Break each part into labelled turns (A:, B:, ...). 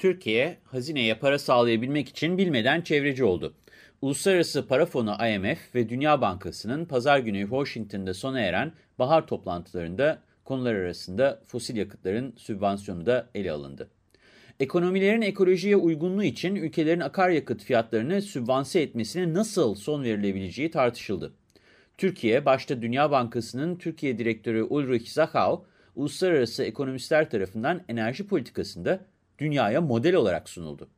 A: Türkiye, hazineye para sağlayabilmek için bilmeden çevreci oldu. Uluslararası Para Fonu IMF ve Dünya Bankası'nın pazar günü Washington'da sona eren bahar toplantılarında konular arasında fosil yakıtların sübvansiyonu da ele alındı. Ekonomilerin ekolojiye uygunluğu için ülkelerin akaryakıt fiyatlarını sübvanse etmesine nasıl son verilebileceği tartışıldı. Türkiye, başta Dünya Bankası'nın Türkiye Direktörü Ulrich Zachau, uluslararası ekonomistler tarafından enerji politikasında dünyaya model olarak sunuldu.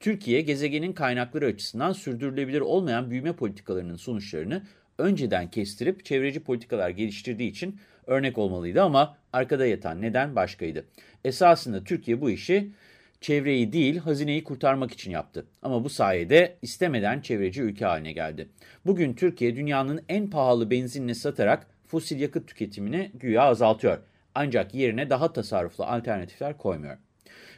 A: Türkiye, gezegenin kaynakları açısından sürdürülebilir olmayan büyüme politikalarının sonuçlarını önceden kestirip çevreci politikalar geliştirdiği için örnek olmalıydı ama arkada yatan neden başkaydı. Esasında Türkiye bu işi çevreyi değil hazineyi kurtarmak için yaptı. Ama bu sayede istemeden çevreci ülke haline geldi. Bugün Türkiye dünyanın en pahalı benzinini satarak fosil yakıt tüketimini güya azaltıyor. Ancak yerine daha tasarruflu alternatifler koymuyor.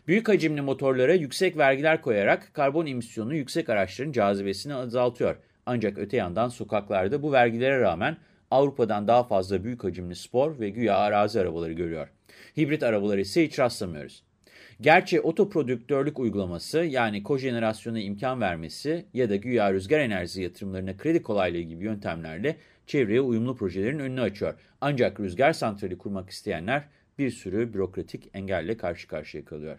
A: Büyük hacimli motorlara yüksek vergiler koyarak karbon emisyonu yüksek araçların cazibesini azaltıyor. Ancak öte yandan sokaklarda bu vergilere rağmen Avrupa'dan daha fazla büyük hacimli spor ve güya arazi arabaları görüyor. Hibrit arabaları ise hiç rastlamıyoruz. Gerçi otoprodüktörlük uygulaması yani kojenerasyona imkan vermesi ya da güya rüzgar enerjisi yatırımlarına kredi kolaylığı gibi yöntemlerle çevreye uyumlu projelerin önünü açıyor. Ancak rüzgar santrali kurmak isteyenler bir sürü bürokratik engelle karşı karşıya kalıyor.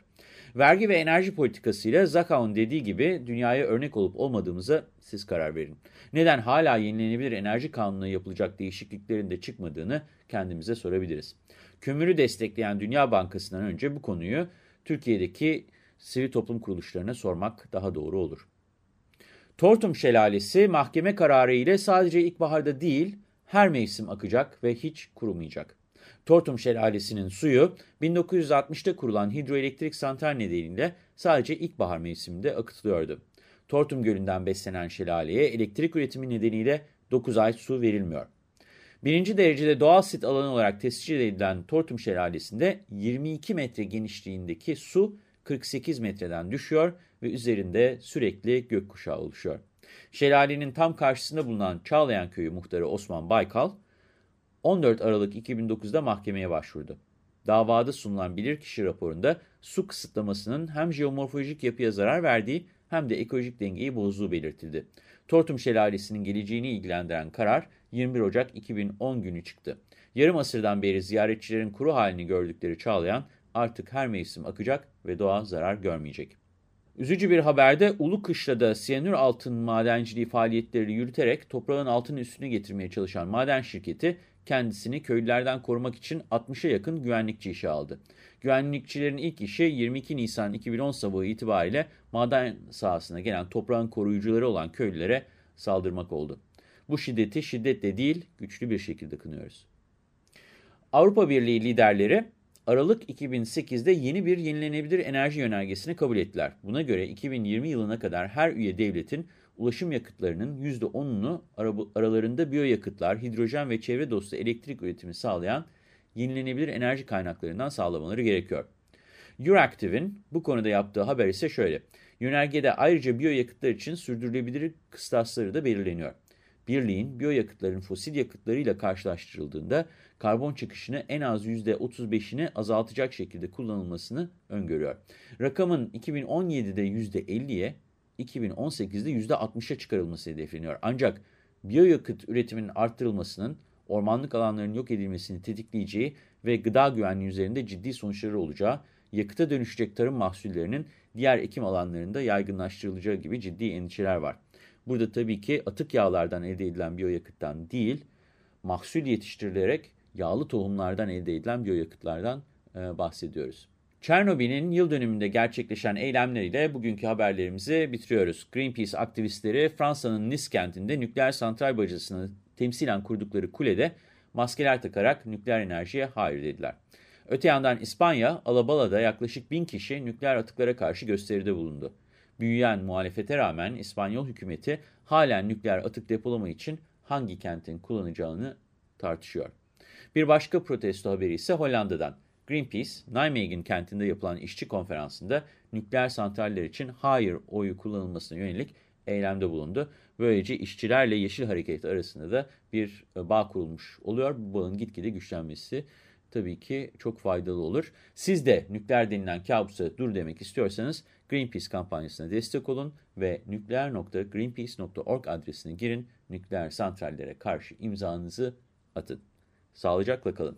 A: Vergi ve enerji politikasıyla Zakao'nun dediği gibi dünyaya örnek olup olmadığımıza siz karar verin. Neden hala yenilenebilir enerji kanununa yapılacak değişikliklerin de çıkmadığını kendimize sorabiliriz. Kömürü destekleyen Dünya Bankası'ndan önce bu konuyu Türkiye'deki sivil toplum kuruluşlarına sormak daha doğru olur. Tortum Şelalesi mahkeme kararı ile sadece ilkbaharda değil her mevsim akacak ve hiç kurumayacak. Tortum Şelalesi'nin suyu 1960'ta kurulan hidroelektrik santral nedeniyle sadece ilkbahar mevsiminde akıtılıyordu. Tortum Gölü'nden beslenen şelaleye elektrik üretimi nedeniyle 9 ay su verilmiyor. Birinci derecede doğal sit alanı olarak tescil edilen Tortum Şelalesi'nde 22 metre genişliğindeki su 48 metreden düşüyor ve üzerinde sürekli gökkuşağı oluşuyor. Şelalenin tam karşısında bulunan Çağlayan Köyü muhtarı Osman Baykal, 14 Aralık 2009'da mahkemeye başvurdu. Davada sunulan bilirkişi raporunda su kısıtlamasının hem jeomorfolojik yapıya zarar verdiği hem de ekolojik dengeyi bozduğu belirtildi. Tortum Şelalesi'nin geleceğini ilgilendiren karar 21 Ocak 2010 günü çıktı. Yarım asırdan beri ziyaretçilerin kuru halini gördükleri Çağlayan artık her mevsim akacak ve doğa zarar görmeyecek. Üzücü bir haberde Ulu Kışla'da siyanür altın madenciliği faaliyetleri yürüterek toprağın altını üstüne getirmeye çalışan maden şirketi kendisini köylülerden korumak için 60'a yakın güvenlikçi işe aldı. Güvenlikçilerin ilk işi 22 Nisan 2010 sabahı itibariyle maden sahasına gelen toprağın koruyucuları olan köylülere saldırmak oldu. Bu şiddeti şiddetle değil güçlü bir şekilde kınıyoruz. Avrupa Birliği liderleri Aralık 2008'de yeni bir yenilenebilir enerji yönergesini kabul ettiler. Buna göre 2020 yılına kadar her üye devletin ulaşım yakıtlarının %10'unu aralarında biyoyakıtlar, hidrojen ve çevre dostu elektrik üretimi sağlayan yenilenebilir enerji kaynaklarından sağlamaları gerekiyor. Euractiv'in bu konuda yaptığı haber ise şöyle. Yönergede ayrıca biyoyakıtlar için sürdürülebilir kıstasları da belirleniyor. Birliğin biyoyakıtların fosil yakıtlarıyla karşılaştırıldığında karbon çıkışını en az %35'ini azaltacak şekilde kullanılmasını öngörüyor. Rakamın 2017'de %50'ye, 2018'de %60'a çıkarılması hedefleniyor. Ancak biyoyakıt üretiminin arttırılmasının ormanlık alanların yok edilmesini tetikleyeceği ve gıda güvenliği üzerinde ciddi sonuçları olacağı, yakıta dönüşecek tarım mahsullerinin diğer ekim alanlarında yaygınlaştırılacağı gibi ciddi endişeler var. Burada tabii ki atık yağlardan elde edilen biyoyakıttan değil, mahsul yetiştirilerek yağlı tohumlardan elde edilen biyoyakıtlardan e, bahsediyoruz. Çernobil'in yıl dönümünde gerçekleşen eylemleriyle bugünkü haberlerimizi bitiriyoruz. Greenpeace aktivistleri Fransa'nın Nice kentinde nükleer santral bacasını temsilen kurdukları kulede maskeler takarak nükleer enerjiye hayır dediler. Öte yandan İspanya, Alabala'da yaklaşık bin kişi nükleer atıklara karşı gösteride bulundu. Büyüyen muhalefete rağmen İspanyol hükümeti halen nükleer atık depolama için hangi kentin kullanacağını tartışıyor. Bir başka protesto haberi ise Hollanda'dan. Greenpeace, Nijmegen kentinde yapılan işçi konferansında nükleer santraller için hayır oyu kullanılmasına yönelik eylemde bulundu. Böylece işçilerle Yeşil Hareket arasında da bir e, bağ kurulmuş oluyor. Bu bağın gitgide güçlenmesi tabii ki çok faydalı olur. Siz de nükleer denilen kabusa dur demek istiyorsanız Greenpeace kampanyasına destek olun ve nükleer.greenpeace.org adresine girin. Nükleer santrallere karşı imzanızı atın. Sağlıcakla kalın.